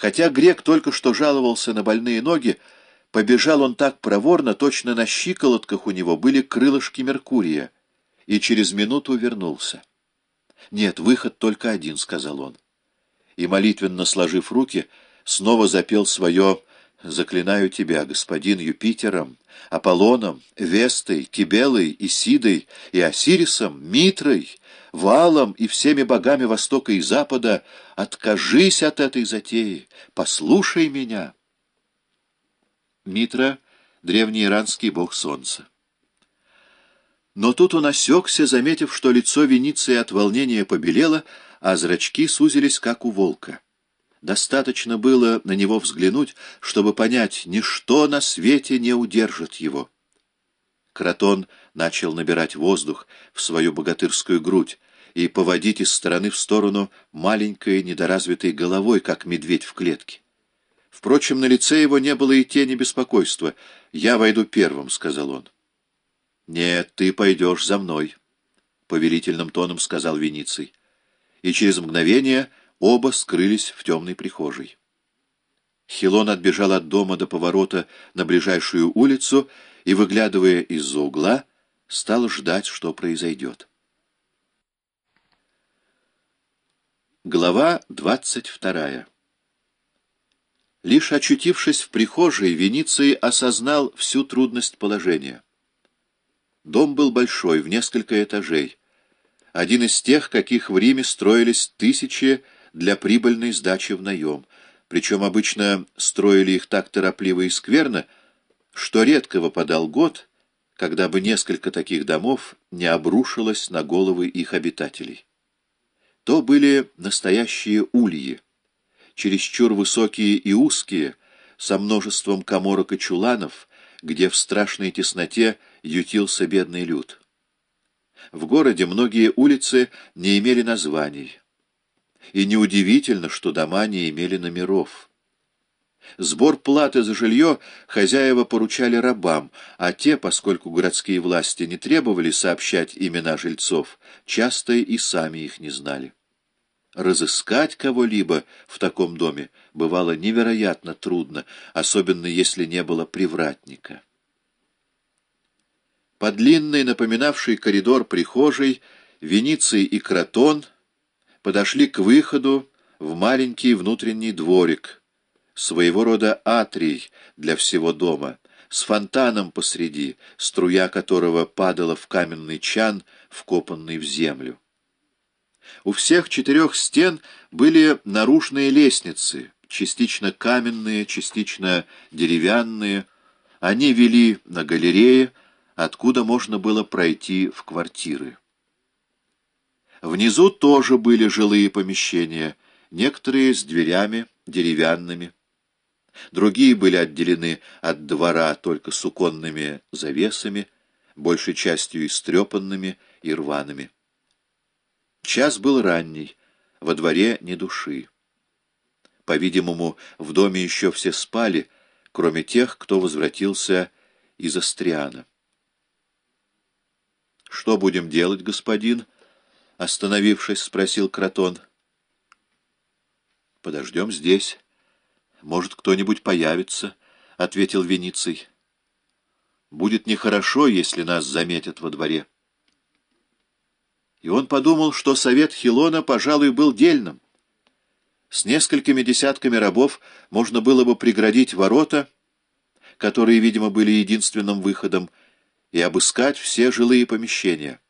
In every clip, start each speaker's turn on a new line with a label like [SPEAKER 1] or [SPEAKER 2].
[SPEAKER 1] Хотя грек только что жаловался на больные ноги, побежал он так проворно, точно на щиколотках у него были крылышки Меркурия, и через минуту вернулся. «Нет, выход только один», — сказал он. И, молитвенно сложив руки, снова запел свое «Заклинаю тебя, господин Юпитером, Аполлоном, Вестой, Кибелой, Исидой и Осирисом, Митрой, Валом и всеми богами Востока и Запада, откажись от этой затеи, послушай меня. Митра — древний иранский бог солнца. Но тут он осекся, заметив, что лицо Вениции от волнения побелело, а зрачки сузились, как у волка. Достаточно было на него взглянуть, чтобы понять, ничто на свете не удержит его. Кротон начал набирать воздух в свою богатырскую грудь и поводить из стороны в сторону маленькой недоразвитой головой, как медведь в клетке. Впрочем, на лице его не было и тени беспокойства. «Я войду первым», — сказал он. «Нет, ты пойдешь за мной», — повелительным тоном сказал Вениций. И через мгновение оба скрылись в темной прихожей. Хилон отбежал от дома до поворота на ближайшую улицу и, выглядывая из-за угла, стал ждать, что произойдет. Глава двадцать вторая Лишь очутившись в прихожей, Вениций осознал всю трудность положения. Дом был большой, в несколько этажей. Один из тех, каких в Риме строились тысячи для прибыльной сдачи в наем. Причем обычно строили их так торопливо и скверно, что редко выпадал год, когда бы несколько таких домов не обрушилось на головы их обитателей. То были настоящие ульи, чересчур высокие и узкие, со множеством коморок и чуланов, где в страшной тесноте ютился бедный люд. В городе многие улицы не имели названий, и неудивительно, что дома не имели номеров. Сбор платы за жилье хозяева поручали рабам, а те, поскольку городские власти не требовали сообщать имена жильцов, часто и сами их не знали. Разыскать кого-либо в таком доме бывало невероятно трудно, особенно если не было привратника. По длинной, напоминавшей коридор прихожей, Вениций и Кротон подошли к выходу в маленький внутренний дворик, своего рода атрий для всего дома, с фонтаном посреди, струя которого падала в каменный чан, вкопанный в землю. У всех четырех стен были наружные лестницы, частично каменные, частично деревянные. Они вели на галерее, откуда можно было пройти в квартиры. Внизу тоже были жилые помещения, некоторые с дверями деревянными. Другие были отделены от двора только суконными завесами, большей частью истрепанными и рваными. Час был ранний, во дворе ни души. По-видимому, в доме еще все спали, кроме тех, кто возвратился из Астриана. «Что будем делать, господин?» Остановившись, спросил Кротон. «Подождем здесь. Может, кто-нибудь появится», — ответил Вениций. «Будет нехорошо, если нас заметят во дворе». И он подумал, что совет Хилона, пожалуй, был дельным. С несколькими десятками рабов можно было бы преградить ворота, которые, видимо, были единственным выходом, и обыскать все жилые помещения.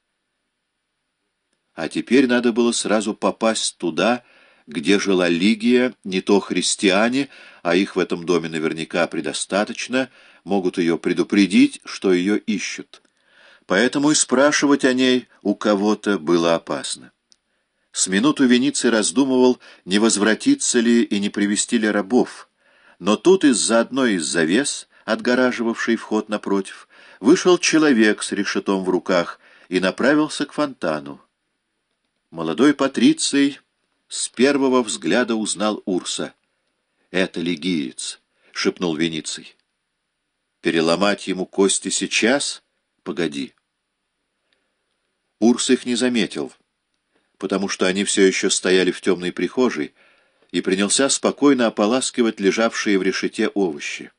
[SPEAKER 1] А теперь надо было сразу попасть туда, где жила Лигия, не то христиане, а их в этом доме наверняка предостаточно, могут ее предупредить, что ее ищут. Поэтому и спрашивать о ней у кого-то было опасно. С минуту Вениций раздумывал, не возвратиться ли и не привести ли рабов, но тут из-за одной из завес, отгораживавшей вход напротив, вышел человек с решетом в руках и направился к фонтану. Молодой Патриций с первого взгляда узнал Урса. «Это лигиец», — шепнул Вениций. «Переломать ему кости сейчас? Погоди». Урс их не заметил, потому что они все еще стояли в темной прихожей, и принялся спокойно ополаскивать лежавшие в решете овощи.